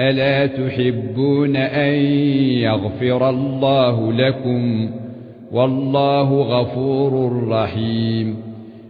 ألا تحبون أن يغفر الله لكم والله غفور رحيم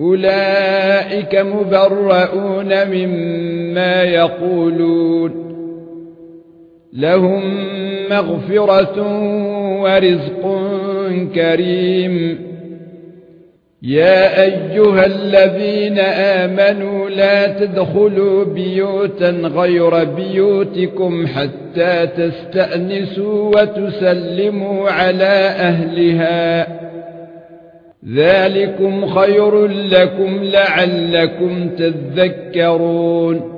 أولئك مبرؤون مما يقولون. لهم مغفرة ورزق كريم. يا أيها الذين آمنوا لا تدخلوا بيوتا غير بيوتكم حتى تستأنسوا وتسلموا على أهلها. ذلكم خير لكم لعلكم تذكرون